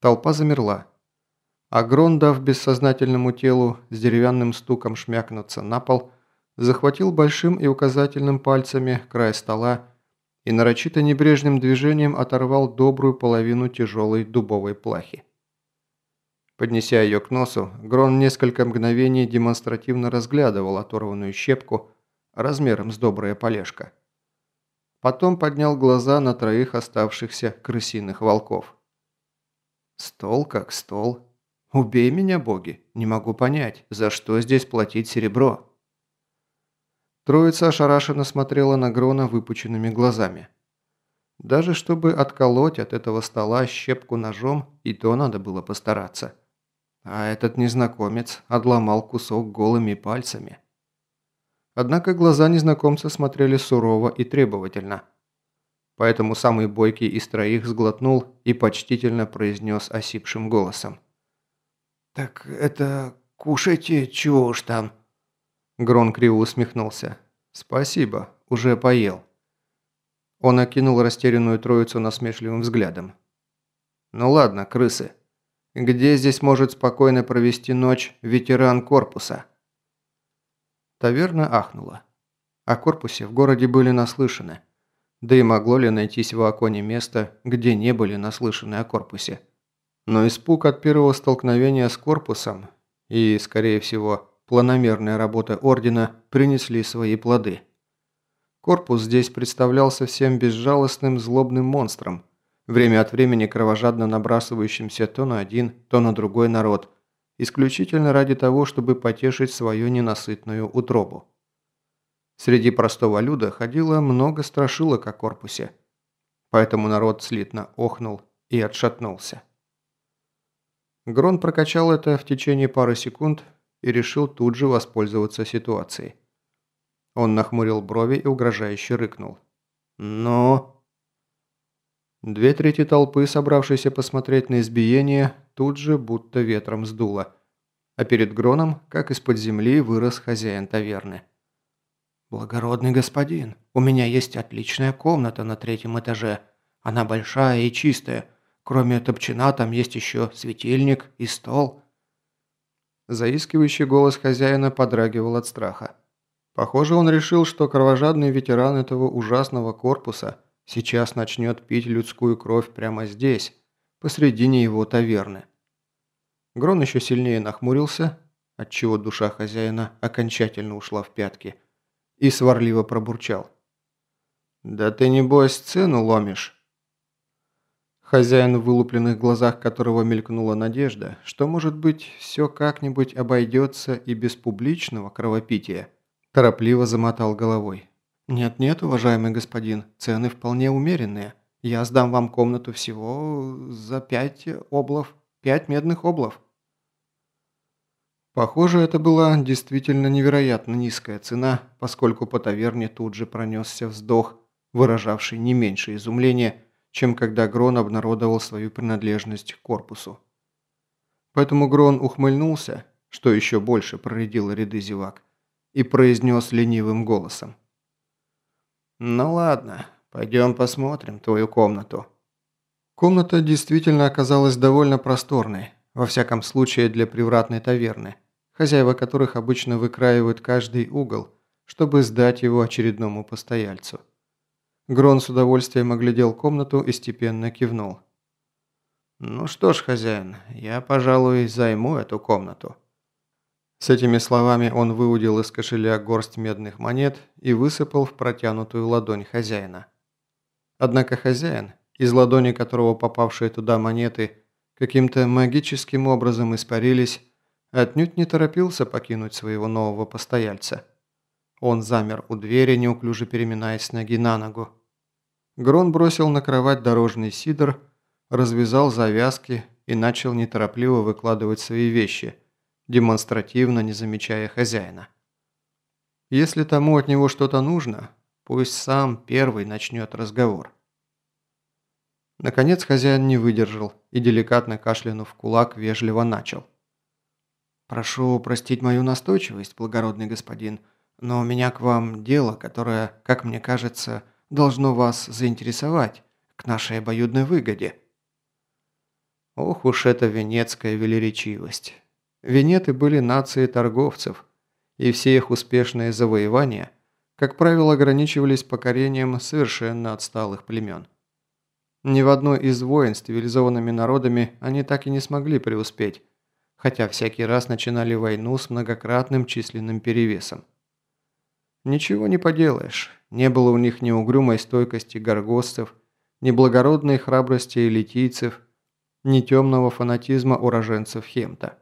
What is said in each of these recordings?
Толпа замерла. Агрон, дав бессознательному телу с деревянным стуком шмякнуться на пол, захватил большим и указательным пальцами край стола и нарочито небрежным движением оторвал добрую половину тяжелой дубовой плахи. Поднеся ее к носу, Грон несколько мгновений демонстративно разглядывал оторванную щепку размером с доброе полежка. Потом поднял глаза на троих оставшихся крысиных волков. «Стол как стол. Убей меня, боги. Не могу понять, за что здесь платить серебро?» Троица ошарашенно смотрела на Грона выпученными глазами. Даже чтобы отколоть от этого стола щепку ножом, и то надо было постараться. А этот незнакомец отломал кусок голыми пальцами. Однако глаза незнакомца смотрели сурово и требовательно. Поэтому самый бойкий из троих сглотнул и почтительно произнес осипшим голосом. «Так это кушайте, чего уж там». Грон криво усмехнулся. «Спасибо, уже поел». Он окинул растерянную троицу насмешливым взглядом. «Ну ладно, крысы. Где здесь может спокойно провести ночь ветеран корпуса?» Таверна ахнула. О корпусе в городе были наслышаны. Да и могло ли найтись в Аконе место, где не были наслышаны о корпусе. Но испуг от первого столкновения с корпусом и, скорее всего, планомерная работа Ордена принесли свои плоды. Корпус здесь представлялся всем безжалостным злобным монстром, время от времени кровожадно набрасывающимся то на один, то на другой народ – исключительно ради того, чтобы потешить свою ненасытную утробу. Среди простого люда ходило много страшилок о корпусе, поэтому народ слитно охнул и отшатнулся. Грон прокачал это в течение пары секунд и решил тут же воспользоваться ситуацией. Он нахмурил брови и угрожающе рыкнул. «Но...» Две трети толпы, собравшейся посмотреть на избиение, тут же будто ветром сдуло. А перед Гроном, как из-под земли, вырос хозяин таверны. «Благородный господин, у меня есть отличная комната на третьем этаже. Она большая и чистая. Кроме топчина там есть еще светильник и стол». Заискивающий голос хозяина подрагивал от страха. Похоже, он решил, что кровожадный ветеран этого ужасного корпуса – Сейчас начнет пить людскую кровь прямо здесь, посредине его таверны. Грон еще сильнее нахмурился, отчего душа хозяина окончательно ушла в пятки, и сварливо пробурчал. «Да ты небось цену ломишь?» Хозяин, в вылупленных глазах которого мелькнула надежда, что, может быть, все как-нибудь обойдется и без публичного кровопития, торопливо замотал головой. «Нет-нет, уважаемый господин, цены вполне умеренные. Я сдам вам комнату всего за пять облов, пять медных облов». Похоже, это была действительно невероятно низкая цена, поскольку по таверне тут же пронесся вздох, выражавший не меньше изумления, чем когда Грон обнародовал свою принадлежность к корпусу. Поэтому Грон ухмыльнулся, что еще больше проредило ряды зевак, и произнес ленивым голосом. «Ну ладно, пойдем посмотрим твою комнату». Комната действительно оказалась довольно просторной, во всяком случае для привратной таверны, хозяева которых обычно выкраивают каждый угол, чтобы сдать его очередному постояльцу. Грон с удовольствием оглядел комнату и степенно кивнул. «Ну что ж, хозяин, я, пожалуй, займу эту комнату». С этими словами он выудил из кошеля горсть медных монет и высыпал в протянутую ладонь хозяина. Однако хозяин, из ладони которого попавшие туда монеты каким-то магическим образом испарились, отнюдь не торопился покинуть своего нового постояльца. Он замер у двери, неуклюже переминаясь ноги на ногу. Грон бросил на кровать дорожный сидр, развязал завязки и начал неторопливо выкладывать свои вещи – демонстративно не замечая хозяина. Если тому от него что-то нужно, пусть сам первый начнет разговор. Наконец хозяин не выдержал и, деликатно кашлянув кулак, вежливо начал. «Прошу простить мою настойчивость, благородный господин, но у меня к вам дело, которое, как мне кажется, должно вас заинтересовать к нашей обоюдной выгоде». Ох уж эта венецкая велеречивость. Венеты были нацией торговцев, и все их успешные завоевания, как правило, ограничивались покорением совершенно отсталых племен. Ни в одной из войн с цивилизованными народами они так и не смогли преуспеть, хотя всякий раз начинали войну с многократным численным перевесом. Ничего не поделаешь, не было у них ни угрюмой стойкости горгостцев, ни благородной храбрости элитийцев, ни темного фанатизма уроженцев Хемта.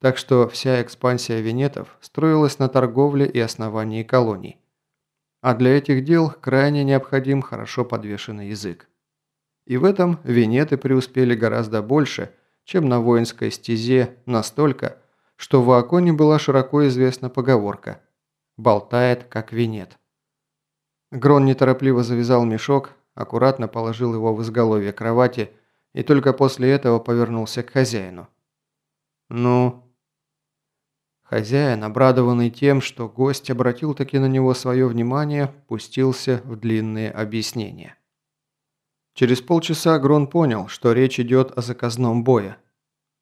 Так что вся экспансия венетов строилась на торговле и основании колоний. А для этих дел крайне необходим хорошо подвешенный язык. И в этом венеты преуспели гораздо больше, чем на воинской стезе настолько, что в Аконе была широко известна поговорка «болтает, как венет». Грон неторопливо завязал мешок, аккуратно положил его в изголовье кровати и только после этого повернулся к хозяину. «Ну?» Хозяин, обрадованный тем, что гость обратил таки на него свое внимание, пустился в длинные объяснения. Через полчаса Грон понял, что речь идет о заказном бое.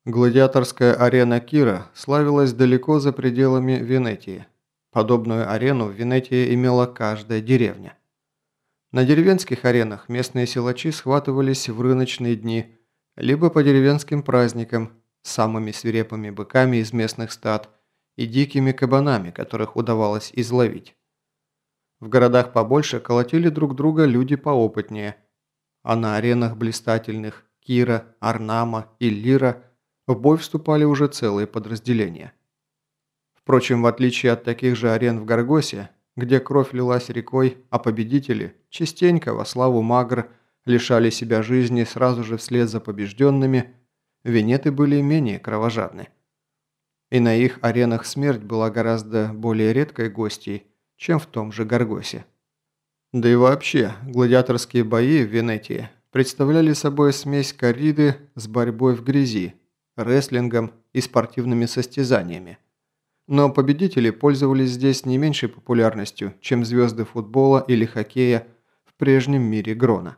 Гладиаторская арена Кира славилась далеко за пределами Венетии. Подобную арену в Венетии имела каждая деревня. На деревенских аренах местные силачи схватывались в рыночные дни, либо по деревенским праздникам самыми свирепыми быками из местных стад и дикими кабанами, которых удавалось изловить. В городах побольше колотили друг друга люди поопытнее, а на аренах блистательных Кира, Арнама и Лира в бой вступали уже целые подразделения. Впрочем, в отличие от таких же арен в Гаргосе, где кровь лилась рекой, а победители, частенько во славу Магр, лишали себя жизни сразу же вслед за побежденными, венеты были менее кровожадны. И на их аренах смерть была гораздо более редкой гостьей, чем в том же Гаргосе. Да и вообще, гладиаторские бои в Венетии представляли собой смесь корриды с борьбой в грязи, рестлингом и спортивными состязаниями – но победители пользовались здесь не меньшей популярностью, чем звезды футбола или хоккея в прежнем мире Грона.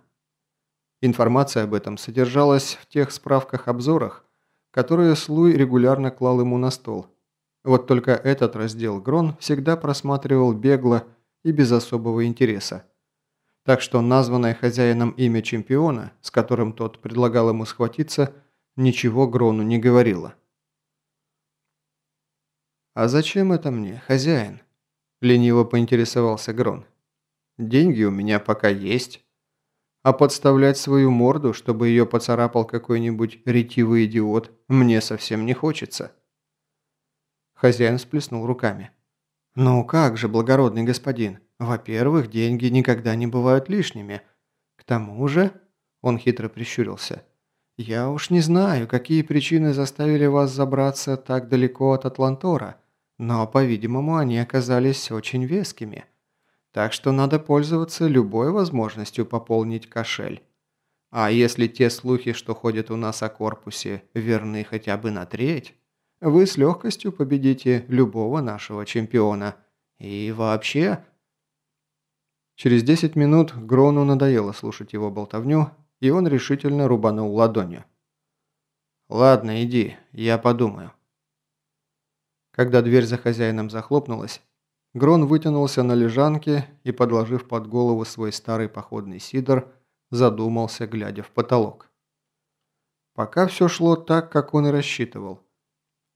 Информация об этом содержалась в тех справках-обзорах, которые Слуй регулярно клал ему на стол. Вот только этот раздел Грон всегда просматривал бегло и без особого интереса. Так что названное хозяином имя чемпиона, с которым тот предлагал ему схватиться, ничего Грону не говорило. «А зачем это мне, хозяин?» – лениво поинтересовался Грон. «Деньги у меня пока есть. А подставлять свою морду, чтобы ее поцарапал какой-нибудь ретивый идиот, мне совсем не хочется». Хозяин сплеснул руками. «Ну как же, благородный господин, во-первых, деньги никогда не бывают лишними. К тому же...» – он хитро прищурился – «Я уж не знаю, какие причины заставили вас забраться так далеко от Атлантора, но, по-видимому, они оказались очень вескими. Так что надо пользоваться любой возможностью пополнить кошель. А если те слухи, что ходят у нас о корпусе, верны хотя бы на треть, вы с легкостью победите любого нашего чемпиона. И вообще...» Через 10 минут Грону надоело слушать его болтовню, и он решительно рубанул ладонью. «Ладно, иди, я подумаю». Когда дверь за хозяином захлопнулась, Грон вытянулся на лежанке и, подложив под голову свой старый походный сидор, задумался, глядя в потолок. Пока все шло так, как он и рассчитывал.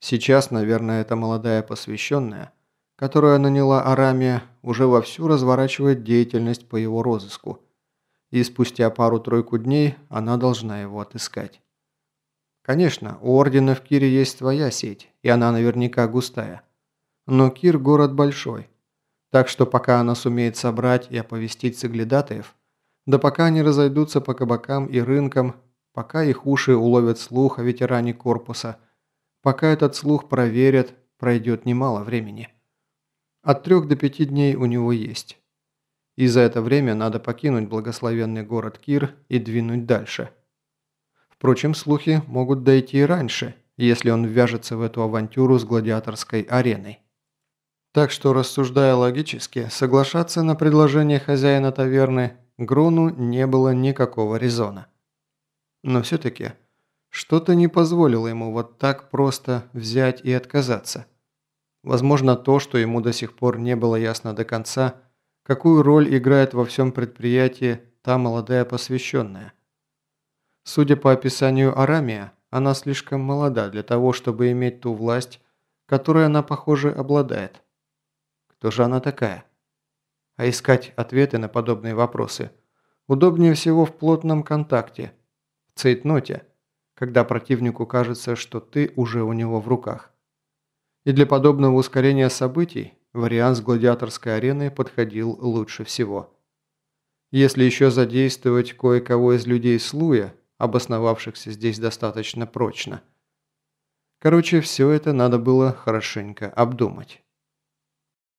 Сейчас, наверное, эта молодая посвященная, которая наняла Арамия, уже вовсю разворачивает деятельность по его розыску – и спустя пару-тройку дней она должна его отыскать. Конечно, у Ордена в Кире есть своя сеть, и она наверняка густая. Но Кир – город большой. Так что пока она сумеет собрать и оповестить соглядатаев, да пока они разойдутся по кабакам и рынкам, пока их уши уловят слух о ветеране корпуса, пока этот слух проверят, пройдет немало времени. От трех до пяти дней у него есть и за это время надо покинуть благословенный город Кир и двинуть дальше. Впрочем, слухи могут дойти и раньше, если он ввяжется в эту авантюру с гладиаторской ареной. Так что, рассуждая логически, соглашаться на предложение хозяина таверны Груну не было никакого резона. Но все-таки, Что-то не позволило ему вот так просто взять и отказаться. Возможно, то, что ему до сих пор не было ясно до конца, какую роль играет во всем предприятии та молодая посвященная. Судя по описанию Арамия, она слишком молода для того, чтобы иметь ту власть, которой она, похоже, обладает. Кто же она такая? А искать ответы на подобные вопросы удобнее всего в плотном контакте, в цейтноте, когда противнику кажется, что ты уже у него в руках. И для подобного ускорения событий вариант с гладиаторской ареной подходил лучше всего. Если еще задействовать кое-кого из людей Слуя, обосновавшихся здесь достаточно прочно. Короче, все это надо было хорошенько обдумать.